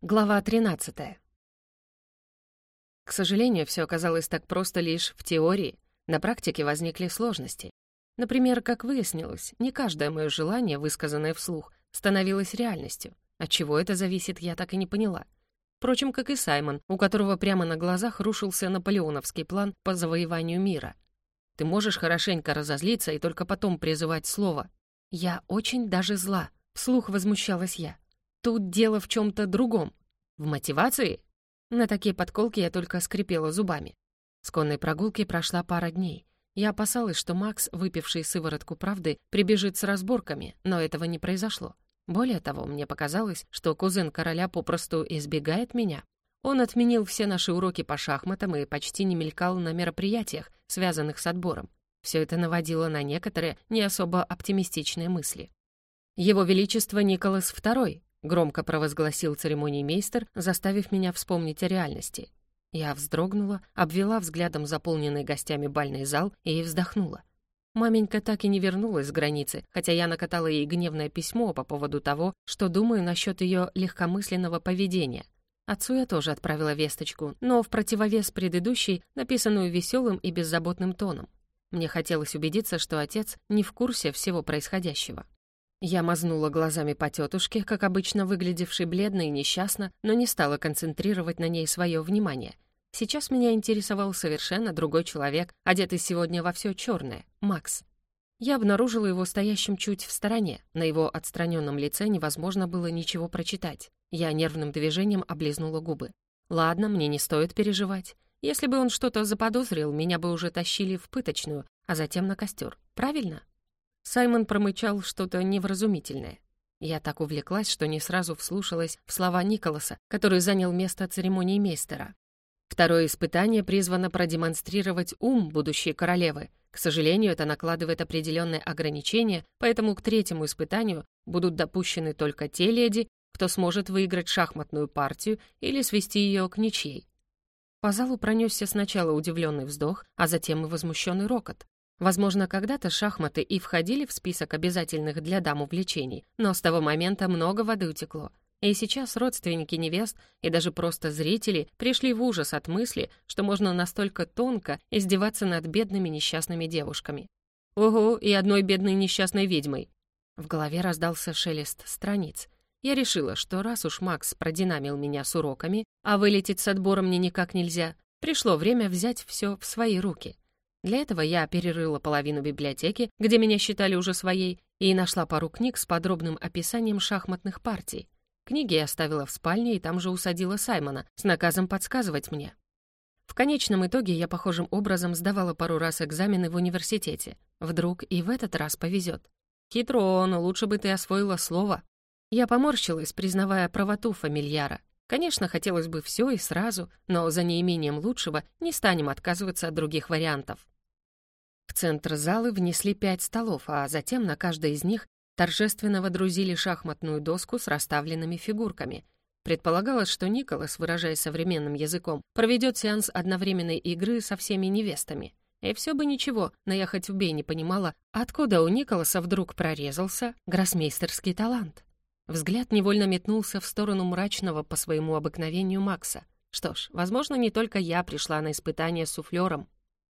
Глава 13. К сожалению, все оказалось так просто лишь в теории. На практике возникли сложности. Например, как выяснилось, не каждое мое желание, высказанное вслух, становилось реальностью. От чего это зависит, я так и не поняла. Впрочем, как и Саймон, у которого прямо на глазах рушился наполеоновский план по завоеванию мира. Ты можешь хорошенько разозлиться и только потом призывать слово. «Я очень даже зла», — вслух возмущалась я. Тут дело в чем-то другом. В мотивации? На такие подколки я только скрипела зубами. С конной прогулки прошла пара дней. Я опасалась, что Макс, выпивший сыворотку правды, прибежит с разборками, но этого не произошло. Более того, мне показалось, что кузен короля попросту избегает меня. Он отменил все наши уроки по шахматам и почти не мелькал на мероприятиях, связанных с отбором. Все это наводило на некоторые не особо оптимистичные мысли. Его Величество Николас II — громко провозгласил церемониймейстер, заставив меня вспомнить о реальности. Я вздрогнула, обвела взглядом заполненный гостями бальный зал и вздохнула. Маменька так и не вернулась с границы, хотя я накатала ей гневное письмо по поводу того, что думаю насчет ее легкомысленного поведения. Отцу я тоже отправила весточку, но в противовес предыдущей, написанную веселым и беззаботным тоном. Мне хотелось убедиться, что отец не в курсе всего происходящего. Я мазнула глазами по тетушке, как обычно выглядевшей бледно и несчастно, но не стала концентрировать на ней свое внимание. Сейчас меня интересовал совершенно другой человек, одетый сегодня во все черное — Макс. Я обнаружила его стоящим чуть в стороне. На его отстраненном лице невозможно было ничего прочитать. Я нервным движением облизнула губы. Ладно, мне не стоит переживать. Если бы он что-то заподозрил, меня бы уже тащили в пыточную, а затем на костер. Правильно? Саймон промычал что-то невразумительное. Я так увлеклась, что не сразу вслушалась в слова Николаса, который занял место церемонии мейстера. Второе испытание призвано продемонстрировать ум будущей королевы. К сожалению, это накладывает определенные ограничения, поэтому к третьему испытанию будут допущены только те леди, кто сможет выиграть шахматную партию или свести ее к ничьей. По залу пронесся сначала удивленный вздох, а затем и возмущенный рокот. Возможно, когда-то шахматы и входили в список обязательных для дам увлечений, но с того момента много воды утекло. И сейчас родственники невест и даже просто зрители пришли в ужас от мысли, что можно настолько тонко издеваться над бедными несчастными девушками. Ого, и одной бедной несчастной ведьмой. В голове раздался шелест страниц. Я решила, что раз уж Макс продинамил меня с уроками, а вылететь с отбором мне никак нельзя, пришло время взять все в свои руки — для этого я перерыла половину библиотеки, где меня считали уже своей, и нашла пару книг с подробным описанием шахматных партий. Книги я оставила в спальне и там же усадила Саймона с наказом подсказывать мне. В конечном итоге я похожим образом сдавала пару раз экзамены в университете. Вдруг и в этот раз повезет. Хитро, но лучше бы ты освоила слово. Я поморщилась, признавая правоту фамильяра. Конечно, хотелось бы все и сразу, но за неимением лучшего не станем отказываться от других вариантов. В центр залы внесли пять столов, а затем на каждой из них торжественно водрузили шахматную доску с расставленными фигурками. Предполагалось, что Николас, выражаясь современным языком, проведет сеанс одновременной игры со всеми невестами. И все бы ничего, но я хоть убей не понимала, откуда у Николаса вдруг прорезался гроссмейстерский талант. Взгляд невольно метнулся в сторону мрачного по своему обыкновению Макса. Что ж, возможно, не только я пришла на испытание с суфлером.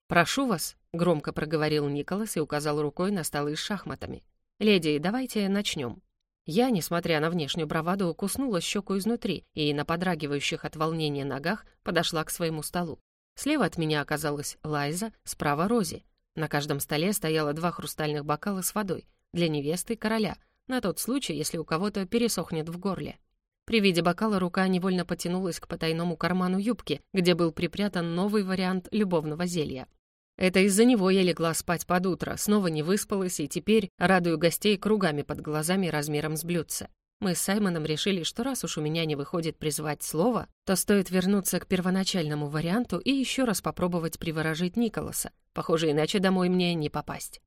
«Прошу вас», — громко проговорил Николас и указал рукой на столы с шахматами. «Леди, давайте начнем». Я, несмотря на внешнюю браваду, куснула щеку изнутри и на подрагивающих от волнения ногах подошла к своему столу. Слева от меня оказалась Лайза, справа — Рози. На каждом столе стояло два хрустальных бокала с водой для невесты короля — на тот случай, если у кого-то пересохнет в горле. При виде бокала рука невольно потянулась к потайному карману юбки, где был припрятан новый вариант любовного зелья. Это из-за него я легла спать под утро, снова не выспалась и теперь радую гостей кругами под глазами размером с блюдце. Мы с Саймоном решили, что раз уж у меня не выходит призвать слово, то стоит вернуться к первоначальному варианту и еще раз попробовать приворожить Николаса. Похоже, иначе домой мне не попасть.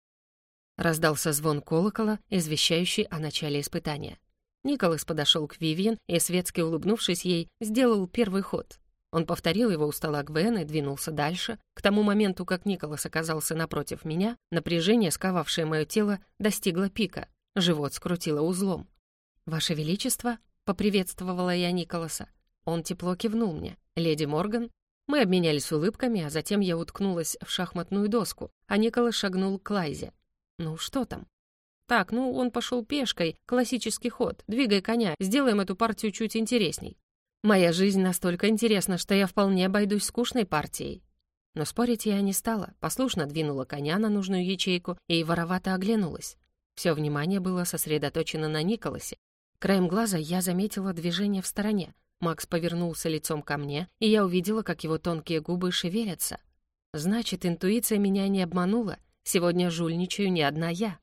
Раздался звон колокола, извещающий о начале испытания. Николас подошел к Вивьен и, светски улыбнувшись ей, сделал первый ход. Он повторил его у стола Гвен и двинулся дальше. К тому моменту, как Николас оказался напротив меня, напряжение, сковавшее мое тело, достигло пика. Живот скрутило узлом. «Ваше Величество?» — поприветствовала я Николаса. Он тепло кивнул мне. «Леди Морган?» Мы обменялись улыбками, а затем я уткнулась в шахматную доску, а Николас шагнул к Лайзе. «Ну, что там?» «Так, ну, он пошел пешкой, классический ход, двигай коня, сделаем эту партию чуть интересней». Моя жизнь настолько интересна, что я вполне обойдусь скучной партией. Но спорить я не стала, послушно двинула коня на нужную ячейку и воровато оглянулась. Все внимание было сосредоточено на Николасе. Краем глаза я заметила движение в стороне. Макс повернулся лицом ко мне, и я увидела, как его тонкие губы шевелятся. Значит, интуиция меня не обманула. Сегодня жульничаю не одна я.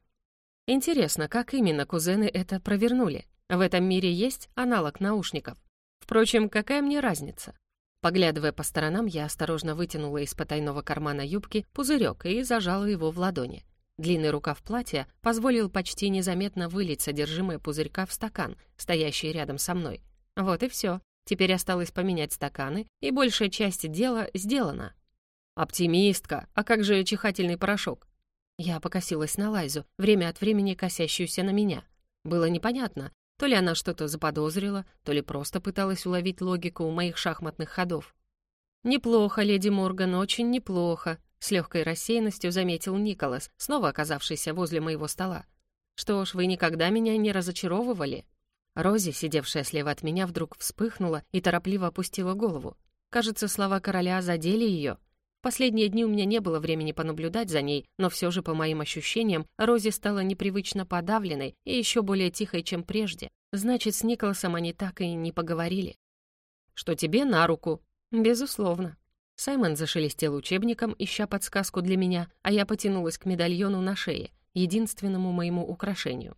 Интересно, как именно кузены это провернули? В этом мире есть аналог наушников? Впрочем, какая мне разница? Поглядывая по сторонам, я осторожно вытянула из потайного кармана юбки пузырек и зажала его в ладони. Длинный рукав платья позволил почти незаметно вылить содержимое пузырька в стакан, стоящий рядом со мной. Вот и все. Теперь осталось поменять стаканы, и большая часть дела сделана. «Оптимистка! А как же чихательный порошок?» Я покосилась на Лайзу, время от времени косящуюся на меня. Было непонятно, то ли она что-то заподозрила, то ли просто пыталась уловить логику у моих шахматных ходов. «Неплохо, леди Морган, очень неплохо», — с легкой рассеянностью заметил Николас, снова оказавшийся возле моего стола. «Что ж, вы никогда меня не разочаровывали». Рози, сидевшая слева от меня, вдруг вспыхнула и торопливо опустила голову. Кажется, слова короля задели ее. Последние дни у меня не было времени понаблюдать за ней, но все же, по моим ощущениям, Рози стала непривычно подавленной и еще более тихой, чем прежде. Значит, с Николасом они так и не поговорили. «Что тебе на руку?» «Безусловно». Саймон зашелестел учебником, ища подсказку для меня, а я потянулась к медальону на шее, единственному моему украшению.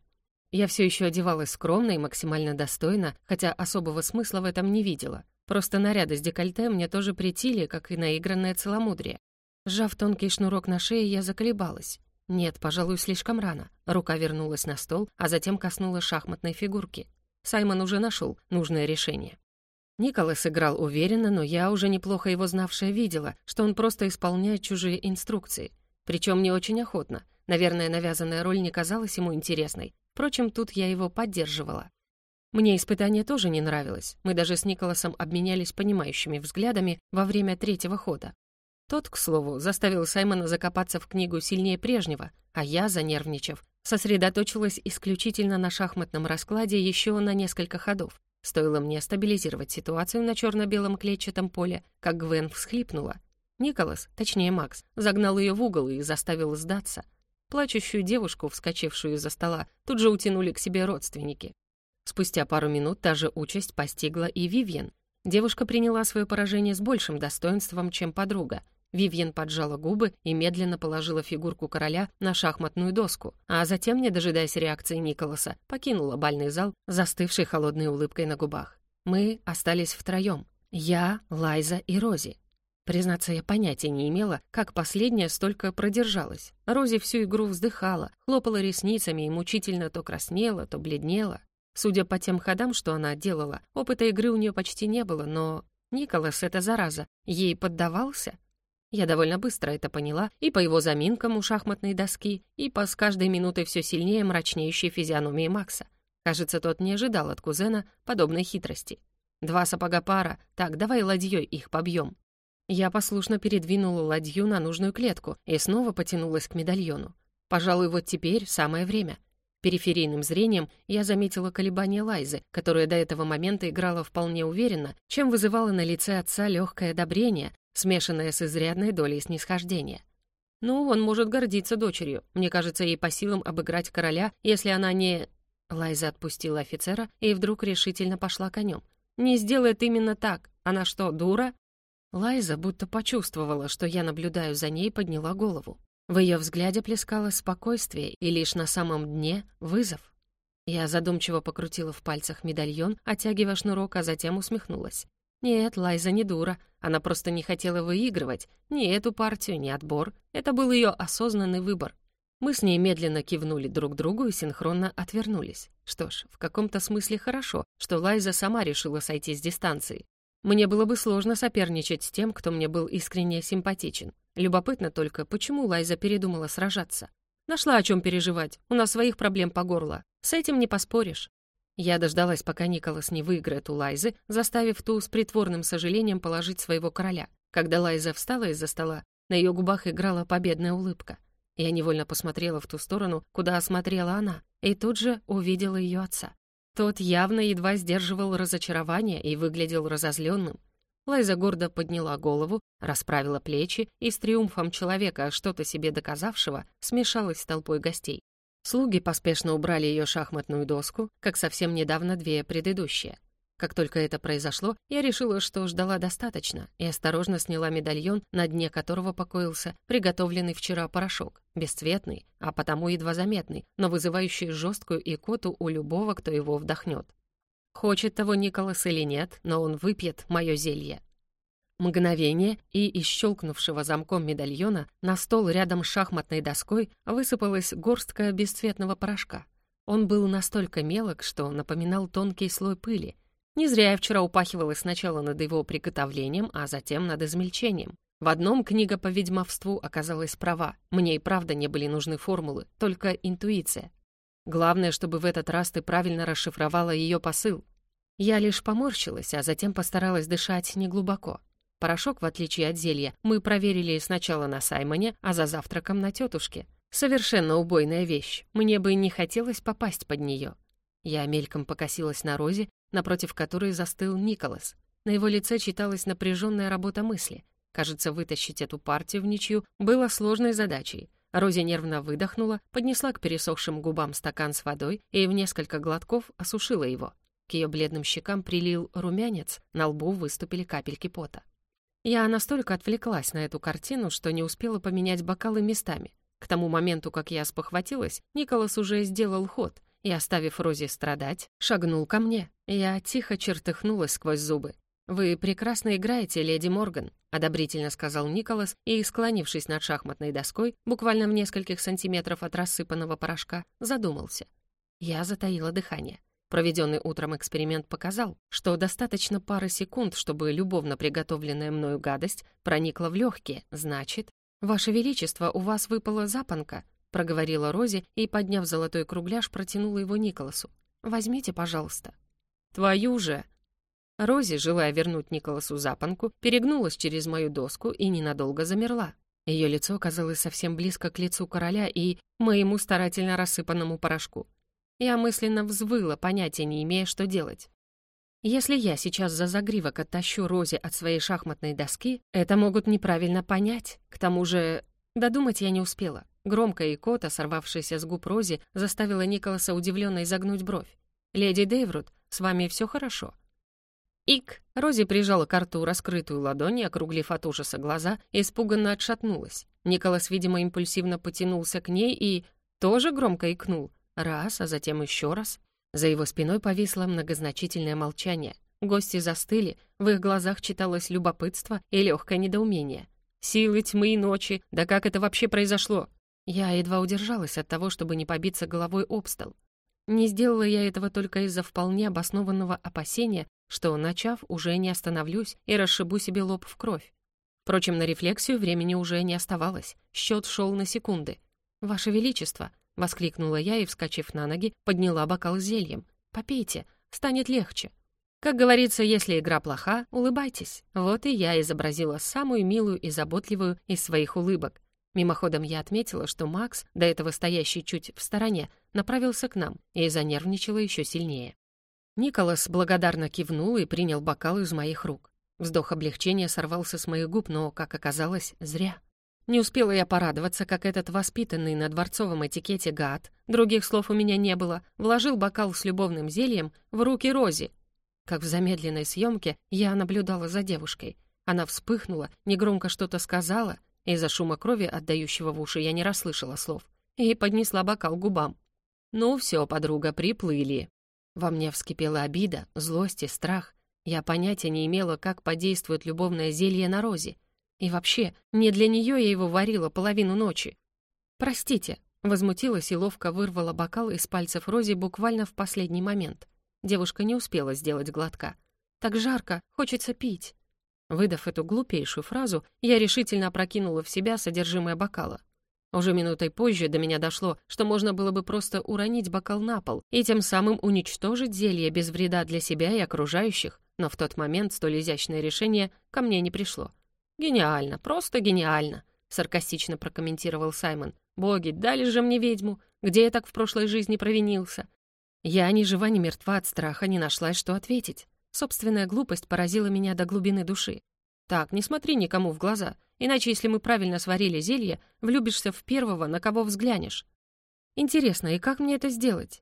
Я все еще одевалась скромно и максимально достойно, хотя особого смысла в этом не видела. Просто наряды с декольте мне тоже притили, как и наигранное целомудрие. Сжав тонкий шнурок на шее, я заколебалась. Нет, пожалуй, слишком рано. Рука вернулась на стол, а затем коснулась шахматной фигурки. Саймон уже нашел нужное решение. Николас играл уверенно, но я, уже неплохо его знавшая, видела, что он просто исполняет чужие инструкции. Причем не очень охотно. Наверное, навязанная роль не казалась ему интересной. Впрочем, тут я его поддерживала. Мне испытание тоже не нравилось. Мы даже с Николасом обменялись понимающими взглядами во время третьего хода. Тот, к слову, заставил Саймона закопаться в книгу сильнее прежнего, а я, занервничав, сосредоточилась исключительно на шахматном раскладе еще на несколько ходов. Стоило мне стабилизировать ситуацию на черно-белом клетчатом поле, как Гвен всхлипнула. Николас, точнее Макс, загнал ее в угол и заставил сдаться. Плачущую девушку, вскочившую из-за стола, тут же утянули к себе родственники. Спустя пару минут та же участь постигла и Вивьен. Девушка приняла свое поражение с большим достоинством, чем подруга. Вивьен поджала губы и медленно положила фигурку короля на шахматную доску, а затем, не дожидаясь реакции Николаса, покинула бальный зал, застывший холодной улыбкой на губах. Мы остались втроем. Я, Лайза и Рози. Признаться, я понятия не имела, как последняя столько продержалась. Рози всю игру вздыхала, хлопала ресницами и мучительно то краснела, то бледнела. Судя по тем ходам, что она делала, опыта игры у нее почти не было, но Николас, эта зараза, ей поддавался? Я довольно быстро это поняла и по его заминкам у шахматной доски, и по с каждой минутой все сильнее мрачнеющей физиономии Макса. Кажется, тот не ожидал от кузена подобной хитрости. Два сапога пара, так, давай ладьей их побьем. Я послушно передвинула ладью на нужную клетку и снова потянулась к медальону. Пожалуй, вот теперь самое время — Периферийным зрением я заметила колебания Лайзы, которая до этого момента играла вполне уверенно, чем вызывала на лице отца легкое одобрение, смешанное с изрядной долей снисхождения. Ну, он может гордиться дочерью. Мне кажется, ей по силам обыграть короля, если она не... Лайза отпустила офицера и вдруг решительно пошла конем. «Не сделает именно так. Она что, дура?» Лайза будто почувствовала, что я наблюдаю за ней, подняла голову. В ее взгляде плескалось спокойствие и лишь на самом дне — вызов. Я задумчиво покрутила в пальцах медальон, оттягивая шнурок, а затем усмехнулась. Нет, Лайза не дура, она просто не хотела выигрывать ни эту партию, ни отбор. Это был ее осознанный выбор. Мы с ней медленно кивнули друг другу и синхронно отвернулись. Что ж, в каком-то смысле хорошо, что Лайза сама решила сойти с дистанции. Мне было бы сложно соперничать с тем, кто мне был искренне симпатичен. Любопытно только, почему Лайза передумала сражаться. Нашла о чем переживать, у нас своих проблем по горло. С этим не поспоришь. Я дождалась, пока Николас не выиграет у Лайзы, заставив ту с притворным сожалением положить своего короля. Когда Лайза встала из-за стола, на ее губах играла победная улыбка. Я невольно посмотрела в ту сторону, куда осмотрела она, и тут же увидела ее отца. Тот явно едва сдерживал разочарование и выглядел разозленным. Лайза гордо подняла голову, расправила плечи и с триумфом человека, что-то себе доказавшего, смешалась с толпой гостей. Слуги поспешно убрали ее шахматную доску, как совсем недавно две предыдущие. Как только это произошло, я решила, что ждала достаточно, и осторожно сняла медальон, на дне которого покоился приготовленный вчера порошок, бесцветный, а потому едва заметный, но вызывающий жесткую икоту у любого, кто его вдохнет. Хочет того Николас или нет, но он выпьет мое зелье. Мгновение, и из щелкнувшего замком медальона на стол рядом с шахматной доской высыпалась горстка бесцветного порошка. Он был настолько мелок, что напоминал тонкий слой пыли. Не зря я вчера упахивалась сначала над его приготовлением, а затем над измельчением. В одном книга по ведьмовству оказалась права. Мне и правда не были нужны формулы, только интуиция. Главное, чтобы в этот раз ты правильно расшифровала ее посыл. Я лишь поморщилась, а затем постаралась дышать неглубоко. Порошок, в отличие от зелья, мы проверили сначала на Саймоне, а за завтраком на тетушке. Совершенно убойная вещь. Мне бы не хотелось попасть под нее. Я мельком покосилась на Розе, напротив которой застыл Николас. На его лице читалась напряженная работа мысли. Кажется, вытащить эту партию в ничью было сложной задачей. Рози нервно выдохнула, поднесла к пересохшим губам стакан с водой и в несколько глотков осушила его. К ее бледным щекам прилил румянец, на лбу выступили капельки пота. Я настолько отвлеклась на эту картину, что не успела поменять бокалы местами. К тому моменту, как я спохватилась, Николас уже сделал ход и, оставив Рози страдать, шагнул ко мне. Я тихо чертыхнулась сквозь зубы. «Вы прекрасно играете, леди Морган», — одобрительно сказал Николас и, склонившись над шахматной доской, буквально в нескольких сантиметров от рассыпанного порошка, задумался. Я затаила дыхание. Проведенный утром эксперимент показал, что достаточно пары секунд, чтобы любовно приготовленная мною гадость проникла в легкие. Значит, «Ваше Величество, у вас выпала запонка», — проговорила Рози и, подняв золотой кругляш, протянула его Николасу. «Возьмите, пожалуйста». «Твою же!» Рози, желая вернуть Николасу запонку, перегнулась через мою доску и ненадолго замерла. Ее лицо казалось совсем близко к лицу короля и моему старательно рассыпанному порошку. Я мысленно взвыла, понятия не имея, что делать. Если я сейчас за загривок оттащу Рози от своей шахматной доски, это могут неправильно понять. К тому же, додумать я не успела. Громкая икота, сорвавшаяся с губ Рози, заставила Николаса удивленно изогнуть бровь. «Леди Дейвруд, с вами все хорошо?» «Ик!» Рози прижала к рту раскрытую ладонь и, округлив от ужаса глаза, испуганно отшатнулась. Николас, видимо, импульсивно потянулся к ней и тоже громко икнул. Раз, а затем еще раз. За его спиной повисло многозначительное молчание. Гости застыли, в их глазах читалось любопытство и легкое недоумение. «Силы тьмы и ночи! Да как это вообще произошло?» Я едва удержалась от того, чтобы не побиться головой об стол. Не сделала я этого только из-за вполне обоснованного опасения, что, начав, уже не остановлюсь и расшибу себе лоб в кровь. Впрочем, на рефлексию времени уже не оставалось. Счет шел на секунды. «Ваше Величество!» — воскликнула я и, вскочив на ноги, подняла бокал с зельем. «Попейте, станет легче». Как говорится, если игра плоха, улыбайтесь. Вот и я изобразила самую милую и заботливую из своих улыбок. Мимоходом я отметила, что Макс, до этого стоящий чуть в стороне, направился к нам и занервничала еще сильнее. Николас благодарно кивнул и принял бокал из моих рук. Вздох облегчения сорвался с моих губ, но, как оказалось, зря. Не успела я порадоваться, как этот воспитанный на дворцовом этикете гад, других слов у меня не было, вложил бокал с любовным зельем в руки Рози. Как в замедленной съемке я наблюдала за девушкой. Она вспыхнула, негромко что-то сказала, из-за шума крови, отдающего в уши, я не расслышала слов, и поднесла бокал к губам. «Ну все, подруга, приплыли». Во мне вскипела обида, злость и страх. Я понятия не имела, как подействует любовное зелье на Розе, и вообще, не для нее я его варила половину ночи. «Простите», — возмутилась и ловко вырвала бокал из пальцев Рози буквально в последний момент. Девушка не успела сделать глотка. «Так жарко, хочется пить». Выдав эту глупейшую фразу, я решительно опрокинула в себя содержимое бокала. Уже минутой позже до меня дошло, что можно было бы просто уронить бокал на пол и тем самым уничтожить зелье без вреда для себя и окружающих, но в тот момент столь изящное решение ко мне не пришло. «Гениально, просто гениально», — саркастично прокомментировал Саймон. «Боги, дали же мне ведьму! Где я так в прошлой жизни провинился?» Я ни жива, ни мертва от страха не нашла, что ответить. Собственная глупость поразила меня до глубины души. Так, не смотри никому в глаза, иначе, если мы правильно сварили зелье, влюбишься в первого, на кого взглянешь. Интересно, и как мне это сделать?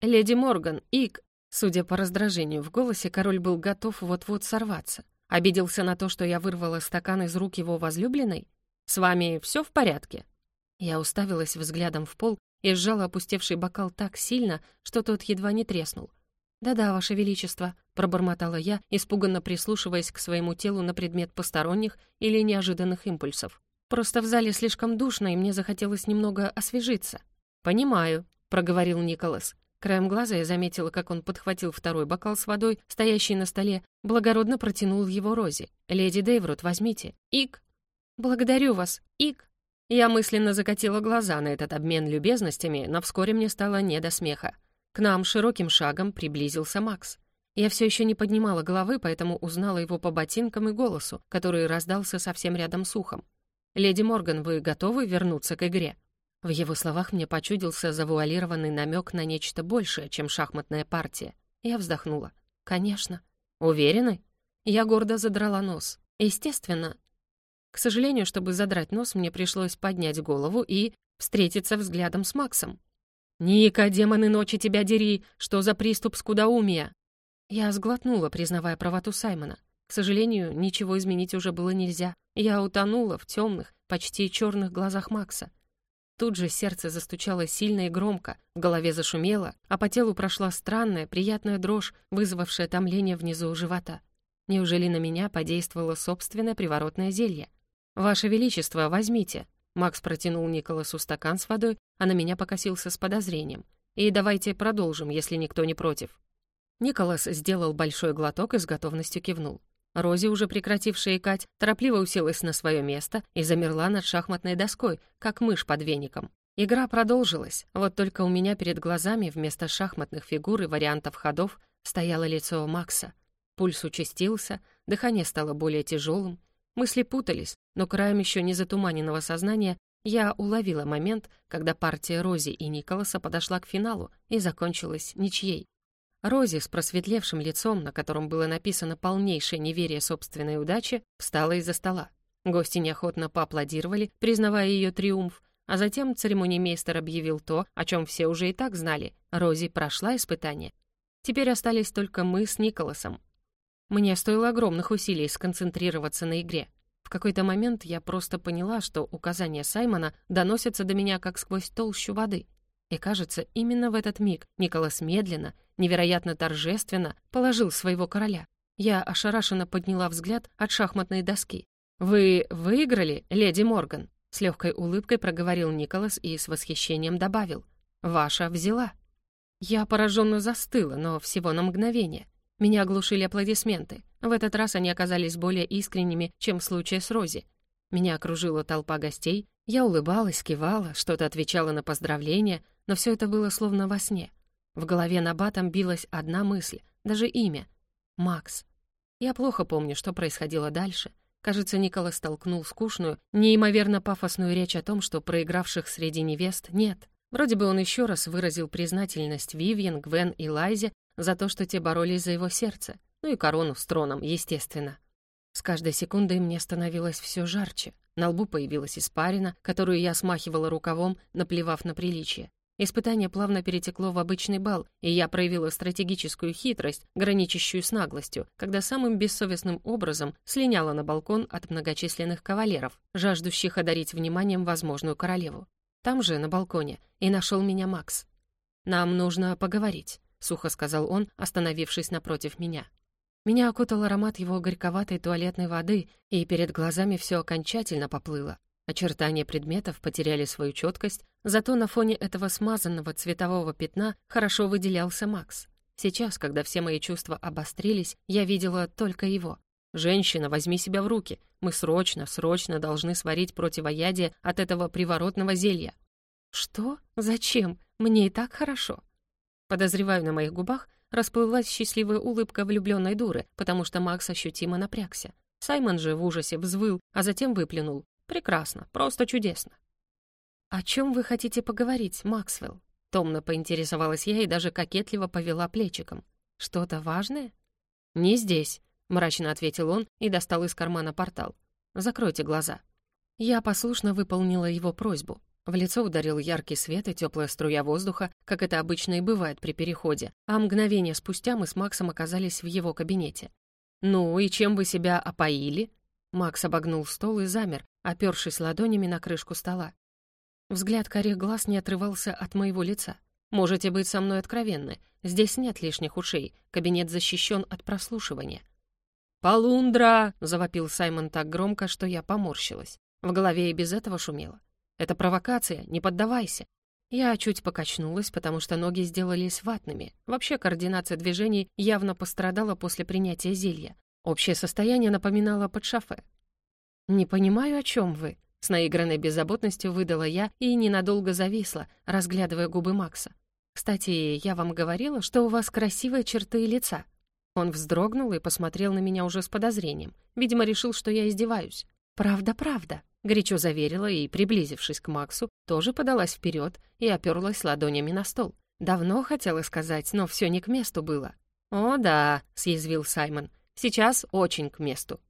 Леди Морган, Ик... Судя по раздражению в голосе, король был готов вот-вот сорваться. Обиделся на то, что я вырвала стакан из рук его возлюбленной? «С вами все в порядке?» Я уставилась взглядом в пол и сжала опустевший бокал так сильно, что тот едва не треснул. «Да-да, Ваше Величество», — пробормотала я, испуганно прислушиваясь к своему телу на предмет посторонних или неожиданных импульсов. «Просто в зале слишком душно, и мне захотелось немного освежиться». «Понимаю», — проговорил Николас. Краем глаза я заметила, как он подхватил второй бокал с водой, стоящий на столе, благородно протянул его Розе. «Леди Дейврут, возьмите. Ик!» «Благодарю вас, Ик!» Я мысленно закатила глаза на этот обмен любезностями, но вскоре мне стало не до смеха. К нам широким шагом приблизился Макс. Я все еще не поднимала головы, поэтому узнала его по ботинкам и голосу, который раздался совсем рядом с ухом. «Леди Морган, вы готовы вернуться к игре?» В его словах мне почудился завуалированный намек на нечто большее, чем шахматная партия. Я вздохнула. «Конечно». «Уверены?» Я гордо задрала нос. «Естественно». К сожалению, чтобы задрать нос, мне пришлось поднять голову и встретиться взглядом с Максом. «Ника, демоны ночи тебя дери! Что за приступ скудоумия?» Я сглотнула, признавая правоту Саймона. К сожалению, ничего изменить уже было нельзя. Я утонула в темных, почти черных глазах Макса. Тут же сердце застучало сильно и громко, в голове зашумело, а по телу прошла странная, приятная дрожь, вызвавшая томление внизу живота. Неужели на меня подействовало собственное приворотное зелье? «Ваше Величество, возьмите!» Макс протянул Николасу стакан с водой, а на меня покосился с подозрением. «И давайте продолжим, если никто не против». Николас сделал большой глоток и с готовностью кивнул. Рози, уже прекратившая икать, торопливо уселась на свое место и замерла над шахматной доской, как мышь под веником. Игра продолжилась, вот только у меня перед глазами вместо шахматных фигур и вариантов ходов стояло лицо Макса. Пульс участился, дыхание стало более тяжелым, Мысли путались, но краем еще не затуманенного сознания я уловила момент, когда партия Рози и Николаса подошла к финалу и закончилась ничьей. Рози с просветлевшим лицом, на котором было написано полнейшее неверие собственной удачи, встала из-за стола. Гости неохотно поаплодировали, признавая ее триумф, а затем церемониймейстер объявил то, о чем все уже и так знали. Рози прошла испытание. Теперь остались только мы с Николасом. Мне стоило огромных усилий сконцентрироваться на игре. В какой-то момент я просто поняла, что указания Саймона доносятся до меня как сквозь толщу воды. И кажется, именно в этот миг Николас медленно, невероятно торжественно положил своего короля. Я ошарашенно подняла взгляд от шахматной доски. «Вы выиграли, леди Морган?» С легкой улыбкой проговорил Николас и с восхищением добавил. «Ваша взяла». Я пораженно застыла, но всего на мгновение. Меня оглушили аплодисменты. В этот раз они оказались более искренними, чем в случае с Рози. Меня окружила толпа гостей, я улыбалась, кивала, что-то отвечала на поздравления, но все это было словно во сне. В голове на батом билась одна мысль, даже имя — Макс. Я плохо помню, что происходило дальше. Кажется, Николас столкнул скучную, неимоверно пафосную речь о том, что проигравших среди невест нет. Вроде бы он еще раз выразил признательность Вивьен, Гвен и Лайзе за то, что те боролись за его сердце, ну и корону с троном, естественно. С каждой секундой мне становилось все жарче. На лбу появилась испарина, которую я смахивала рукавом, наплевав на приличие. Испытание плавно перетекло в обычный бал, и я проявила стратегическую хитрость, граничащую с наглостью, когда самым бессовестным образом слиняла на балкон от многочисленных кавалеров, жаждущих одарить вниманием возможную королеву. Там же, на балконе, и нашел меня Макс. «Нам нужно поговорить». — сухо сказал он, остановившись напротив меня. Меня окутал аромат его горьковатой туалетной воды, и перед глазами все окончательно поплыло. Очертания предметов потеряли свою четкость, зато на фоне этого смазанного цветового пятна хорошо выделялся Макс. Сейчас, когда все мои чувства обострились, я видела только его. «Женщина, возьми себя в руки. Мы срочно, срочно должны сварить противоядие от этого приворотного зелья». «Что? Зачем? Мне и так хорошо». Подозреваю, на моих губах расплылась счастливая улыбка влюбленной дуры, потому что Макс ощутимо напрягся. Саймон же в ужасе взвыл, а затем выплюнул. «Прекрасно, просто чудесно». «О чем вы хотите поговорить, Максвелл?» Томно поинтересовалась я и даже кокетливо повела плечиком. «Что-то важное?» «Не здесь», — мрачно ответил он и достал из кармана портал. «Закройте глаза». Я послушно выполнила его просьбу. В лицо ударил яркий свет и теплая струя воздуха, как это обычно и бывает при переходе, а мгновение спустя мы с Максом оказались в его кабинете. «Ну, и чем вы себя опоили?» Макс обогнул стол и замер, опёршись ладонями на крышку стола. Взгляд карих глаз не отрывался от моего лица. «Можете быть со мной откровенны. Здесь нет лишних ушей. Кабинет защищен от прослушивания». «Полундра!» — завопил Саймон так громко, что я поморщилась. В голове и без этого шумело. «Это провокация, не поддавайся». Я чуть покачнулась, потому что ноги сделались ватными. Вообще координация движений явно пострадала после принятия зелья. Общее состояние напоминало под шафе. «Не понимаю, о чем вы», с наигранной беззаботностью выдала я и ненадолго зависла, разглядывая губы Макса. «Кстати, я вам говорила, что у вас красивые черты лица». Он вздрогнул и посмотрел на меня уже с подозрением. Видимо, решил, что я издеваюсь. «Правда, правда», — горячо заверила и, приблизившись к Максу, тоже подалась вперед и оперлась ладонями на стол. Давно хотела сказать, но все не к месту было. «О, да», — съязвил Саймон, — «сейчас очень к месту».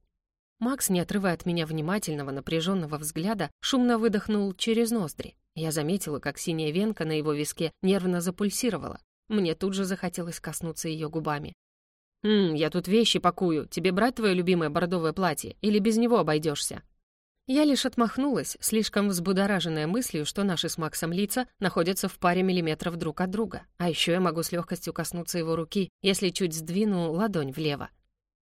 Макс, не отрывая от меня внимательного, напряженного взгляда, шумно выдохнул через ноздри. Я заметила, как синяя венка на его виске нервно запульсировала. Мне тут же захотелось коснуться ее губами. «Хм, я тут вещи пакую. Тебе брать твое любимое бордовое платье или без него обойдешься?» Я лишь отмахнулась, слишком взбудораженная мыслью, что наши с Максом лица находятся в паре миллиметров друг от друга. А еще я могу с легкостью коснуться его руки, если чуть сдвину ладонь влево.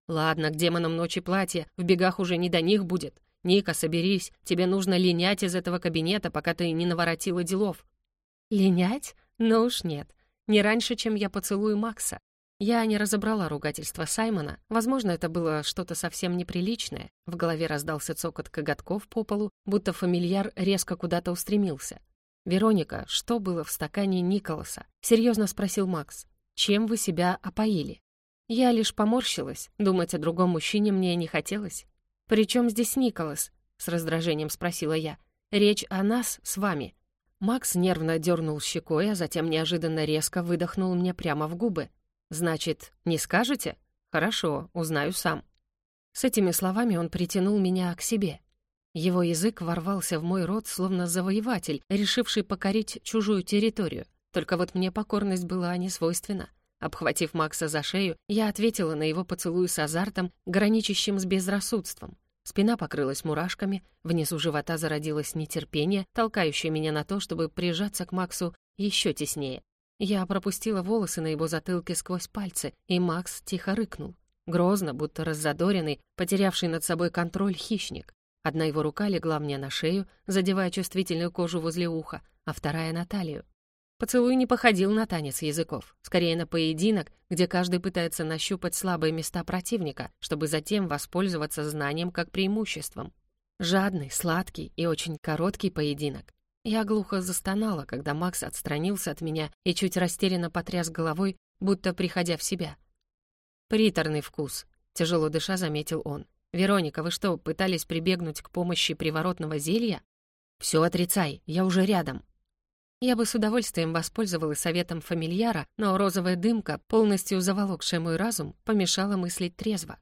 «Ладно, к демонам ночи платье, в бегах уже не до них будет. Ника, соберись, тебе нужно линять из этого кабинета, пока ты не наворотила делов». «Линять? Ну уж нет. Не раньше, чем я поцелую Макса. Я не разобрала ругательство Саймона. Возможно, это было что-то совсем неприличное. В голове раздался цокот коготков по полу, будто фамильяр резко куда-то устремился. «Вероника, что было в стакане Николаса?» — серьезно спросил Макс. «Чем вы себя опоили?» Я лишь поморщилась, думать о другом мужчине мне не хотелось. «При чем здесь Николас?» — с раздражением спросила я. «Речь о нас с вами». Макс нервно дернул щекой, а затем неожиданно резко выдохнул мне прямо в губы. «Значит, не скажете? Хорошо, узнаю сам». С этими словами он притянул меня к себе. Его язык ворвался в мой рот, словно завоеватель, решивший покорить чужую территорию. Только вот мне покорность была не свойственна. Обхватив Макса за шею, я ответила на его поцелуй с азартом, граничащим с безрассудством. Спина покрылась мурашками, внизу живота зародилось нетерпение, толкающее меня на то, чтобы прижаться к Максу еще теснее. Я пропустила волосы на его затылке сквозь пальцы, и Макс тихо рыкнул. Грозно, будто раззадоренный, потерявший над собой контроль хищник. Одна его рука легла мне на шею, задевая чувствительную кожу возле уха, а вторая — на талию. Поцелуй не походил на танец языков, скорее на поединок, где каждый пытается нащупать слабые места противника, чтобы затем воспользоваться знанием как преимуществом. Жадный, сладкий и очень короткий поединок. Я глухо застонала, когда Макс отстранился от меня и чуть растерянно потряс головой, будто приходя в себя. «Приторный вкус», — тяжело дыша заметил он. «Вероника, вы что, пытались прибегнуть к помощи приворотного зелья?» «Все отрицай, я уже рядом», я бы с удовольствием воспользовалась советом фамильяра, но розовая дымка, полностью заволокшая мой разум, помешала мыслить трезво.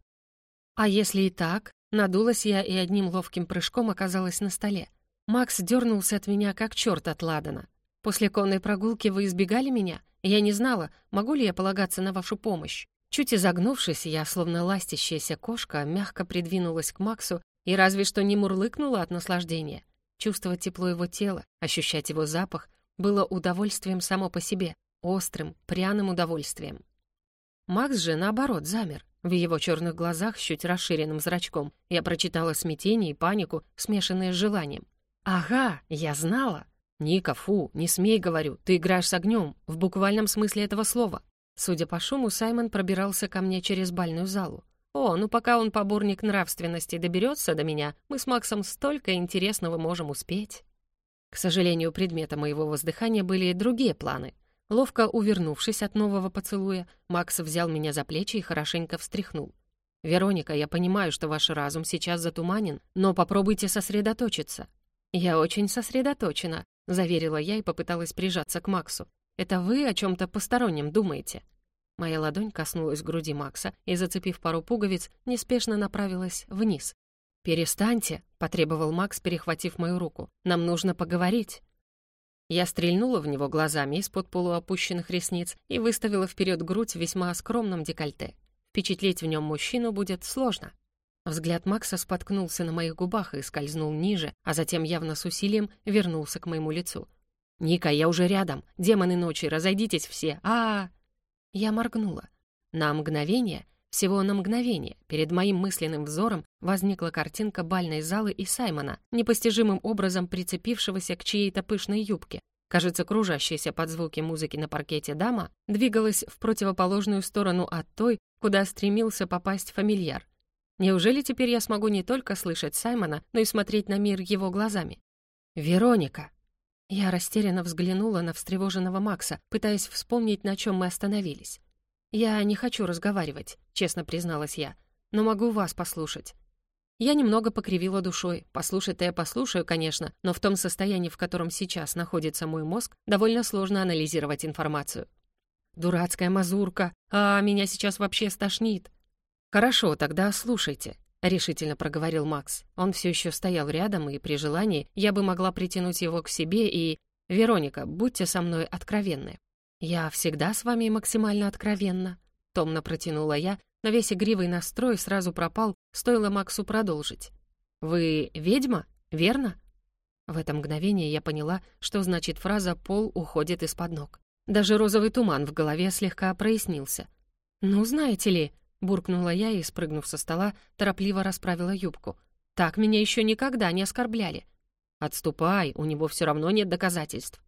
А если и так? Надулась я и одним ловким прыжком оказалась на столе. Макс дернулся от меня, как черт от Ладана. «После конной прогулки вы избегали меня? Я не знала, могу ли я полагаться на вашу помощь». Чуть изогнувшись, я, словно ластящаяся кошка, мягко придвинулась к Максу и разве что не мурлыкнула от наслаждения. Чувствовать тепло его тела, ощущать его запах, было удовольствием само по себе, острым, пряным удовольствием. Макс же, наоборот, замер. В его черных глазах с чуть расширенным зрачком я прочитала смятение и панику, смешанные с желанием. «Ага, я знала!» «Ника, фу, не смей, говорю, ты играешь с огнем, в буквальном смысле этого слова». Судя по шуму, Саймон пробирался ко мне через бальную залу. О, ну пока он поборник нравственности доберется до меня, мы с Максом столько интересного можем успеть. К сожалению, предметом моего воздыхания были другие планы. Ловко увернувшись от нового поцелуя, Макс взял меня за плечи и хорошенько встряхнул. «Вероника, я понимаю, что ваш разум сейчас затуманен, но попробуйте сосредоточиться». «Я очень сосредоточена», — заверила я и попыталась прижаться к Максу. «Это вы о чем то постороннем думаете?» Моя ладонь коснулась груди Макса и, зацепив пару пуговиц, неспешно направилась вниз. «Перестаньте», — потребовал Макс, перехватив мою руку. «Нам нужно поговорить». Я стрельнула в него глазами из-под полуопущенных ресниц и выставила вперед грудь в весьма скромном декольте. Впечатлить в нем мужчину будет сложно. Взгляд Макса споткнулся на моих губах и скользнул ниже, а затем явно с усилием вернулся к моему лицу. «Ника, я уже рядом! Демоны ночи, разойдитесь все! а, -а, -а Я моргнула. На мгновение, всего на мгновение, перед моим мысленным взором возникла картинка бальной залы и Саймона, непостижимым образом прицепившегося к чьей-то пышной юбке. Кажется, кружащаяся под звуки музыки на паркете дама двигалась в противоположную сторону от той, куда стремился попасть фамильяр. Неужели теперь я смогу не только слышать Саймона, но и смотреть на мир его глазами? «Вероника!» Я растерянно взглянула на встревоженного Макса, пытаясь вспомнить, на чем мы остановились. «Я не хочу разговаривать», — честно призналась я, «но могу вас послушать. Я немного покривила душой. Послушать-то я послушаю, конечно, но в том состоянии, в котором сейчас находится мой мозг, довольно сложно анализировать информацию. Дурацкая мазурка. А, меня сейчас вообще стошнит. Хорошо, тогда слушайте, решительно проговорил Макс. Он все еще стоял рядом, и при желании я бы могла притянуть его к себе и... «Вероника, будьте со мной откровенны». «Я всегда с вами максимально откровенна», — томно протянула я, но весь игривый настрой сразу пропал, стоило Максу продолжить. «Вы ведьма, верно?» В это мгновение я поняла, что значит фраза «пол уходит из-под ног». Даже розовый туман в голове слегка прояснился. «Ну, знаете ли», — буркнула я и, спрыгнув со стола, торопливо расправила юбку. «Так меня еще никогда не оскорбляли». «Отступай, у него все равно нет доказательств».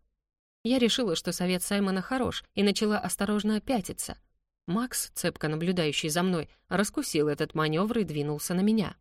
Я решила, что совет Саймона хорош, и начала осторожно пятиться. Макс, цепко наблюдающий за мной, раскусил этот маневр и двинулся на меня.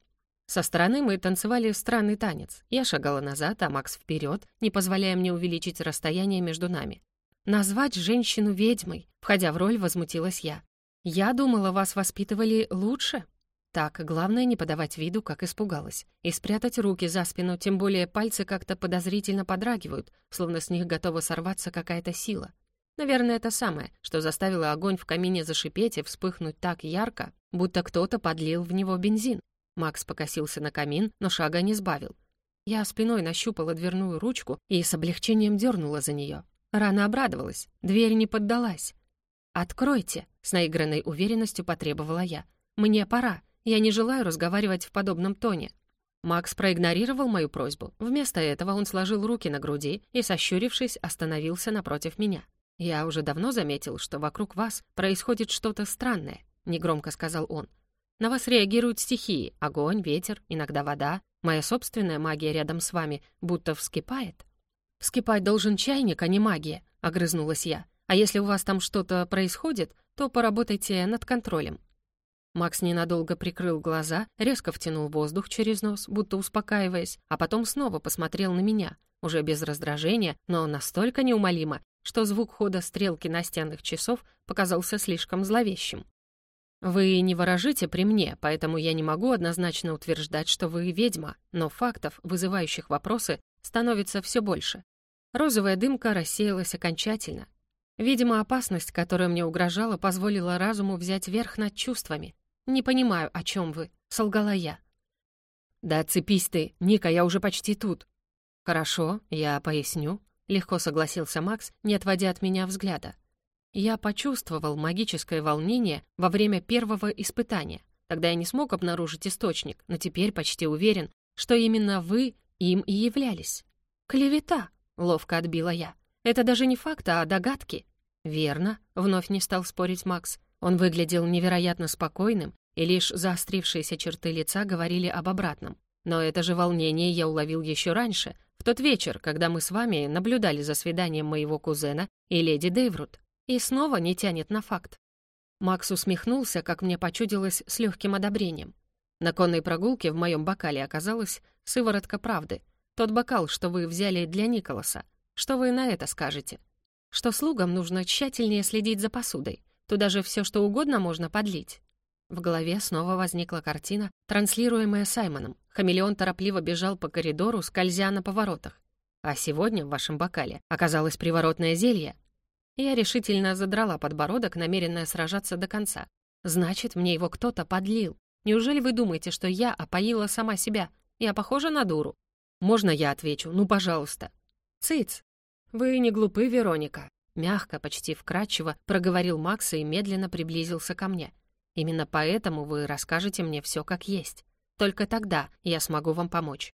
Со стороны мы танцевали странный танец. Я шагала назад, а Макс вперед, не позволяя мне увеличить расстояние между нами. «Назвать женщину ведьмой», — входя в роль, возмутилась я. «Я думала, вас воспитывали лучше». Так, главное не подавать виду, как испугалась, и спрятать руки за спину, тем более пальцы как-то подозрительно подрагивают, словно с них готова сорваться какая-то сила. Наверное, это самое, что заставило огонь в камине зашипеть и вспыхнуть так ярко, будто кто-то подлил в него бензин. Макс покосился на камин, но шага не сбавил. Я спиной нащупала дверную ручку и с облегчением дернула за нее. Рано обрадовалась, дверь не поддалась. «Откройте!» — с наигранной уверенностью потребовала я. «Мне пора, я не желаю разговаривать в подобном тоне». Макс проигнорировал мою просьбу. Вместо этого он сложил руки на груди и, сощурившись, остановился напротив меня. «Я уже давно заметил, что вокруг вас происходит что-то странное», — негромко сказал он. «На вас реагируют стихии — огонь, ветер, иногда вода. Моя собственная магия рядом с вами будто вскипает». «Вскипать должен чайник, а не магия», — огрызнулась я. «А если у вас там что-то происходит, то поработайте над контролем». Макс ненадолго прикрыл глаза, резко втянул воздух через нос, будто успокаиваясь, а потом снова посмотрел на меня, уже без раздражения, но настолько неумолимо, что звук хода стрелки настенных часов показался слишком зловещим. «Вы не ворожите при мне, поэтому я не могу однозначно утверждать, что вы ведьма, но фактов, вызывающих вопросы, становится все больше. Розовая дымка рассеялась окончательно. Видимо, опасность, которая мне угрожала, позволила разуму взять верх над чувствами. «Не понимаю, о чем вы», — солгала я. «Да цепись ты, Ника, я уже почти тут». «Хорошо, я поясню», — легко согласился Макс, не отводя от меня взгляда. Я почувствовал магическое волнение во время первого испытания. Тогда я не смог обнаружить источник, но теперь почти уверен, что именно вы им и являлись. «Клевета!» — ловко отбила я. «Это даже не факт, а догадки». «Верно», — вновь не стал спорить Макс. Он выглядел невероятно спокойным, и лишь заострившиеся черты лица говорили об обратном. Но это же волнение я уловил еще раньше, в тот вечер, когда мы с вами наблюдали за свиданием моего кузена и леди Дейврут. И снова не тянет на факт. Макс усмехнулся, как мне почудилось, с легким одобрением. На конной прогулке в моем бокале оказалась сыворотка правды. Тот бокал, что вы взяли для Николаса. Что вы на это скажете? Что слугам нужно тщательнее следить за посудой. Туда же все что угодно можно подлить. В голове снова возникла картина, транслируемая Саймоном. Хамелеон торопливо бежал по коридору, скользя на поворотах. А сегодня в вашем бокале оказалось приворотное зелье. Я решительно задрала подбородок, намеренная сражаться до конца. Значит, мне его кто-то подлил. Неужели вы думаете, что я опоила сама себя? Я похожа на дуру? Можно я отвечу? Ну, пожалуйста. Цыц. Вы не глупы, Вероника. Мягко, почти вкрадчиво проговорил Макс и медленно приблизился ко мне. Именно поэтому вы расскажете мне все как есть. Только тогда я смогу вам помочь».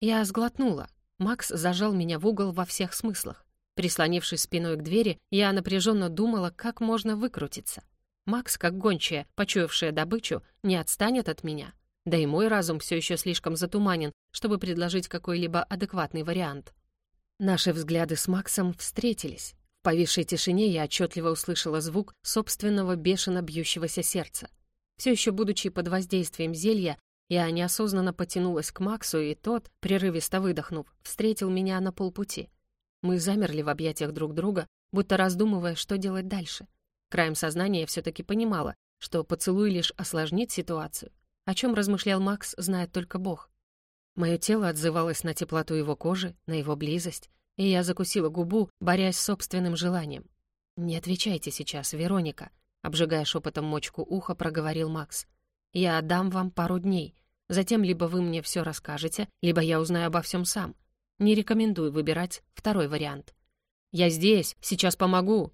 Я сглотнула. Макс зажал меня в угол во всех смыслах. Прислонившись спиной к двери, я напряженно думала, как можно выкрутиться. Макс, как гончая, почуявшая добычу, не отстанет от меня. Да и мой разум все еще слишком затуманен, чтобы предложить какой-либо адекватный вариант. Наши взгляды с Максом встретились повисшей тишине я отчетливо услышала звук собственного бешено бьющегося сердца. Все еще будучи под воздействием зелья, я неосознанно потянулась к Максу, и тот, прерывисто выдохнув, встретил меня на полпути. Мы замерли в объятиях друг друга, будто раздумывая, что делать дальше. Краем сознания я все-таки понимала, что поцелуй лишь осложнит ситуацию. О чем размышлял Макс, знает только Бог. Мое тело отзывалось на теплоту его кожи, на его близость, и я закусила губу, борясь с собственным желанием. «Не отвечайте сейчас, Вероника», — обжигая шепотом мочку уха, проговорил Макс. «Я отдам вам пару дней. Затем либо вы мне все расскажете, либо я узнаю обо всем сам. Не рекомендую выбирать второй вариант. Я здесь, сейчас помогу».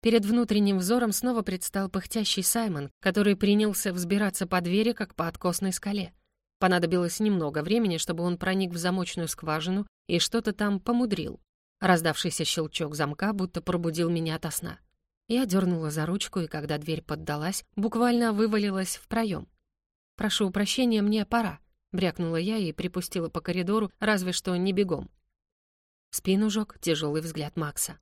Перед внутренним взором снова предстал пыхтящий Саймон, который принялся взбираться по двери, как по откосной скале. Понадобилось немного времени, чтобы он проник в замочную скважину и что-то там помудрил. Раздавшийся щелчок замка будто пробудил меня ото сна. Я дернула за ручку, и когда дверь поддалась, буквально вывалилась в проем. «Прошу прощения, мне пора», — брякнула я и припустила по коридору, разве что не бегом. спину жёг тяжелый взгляд Макса.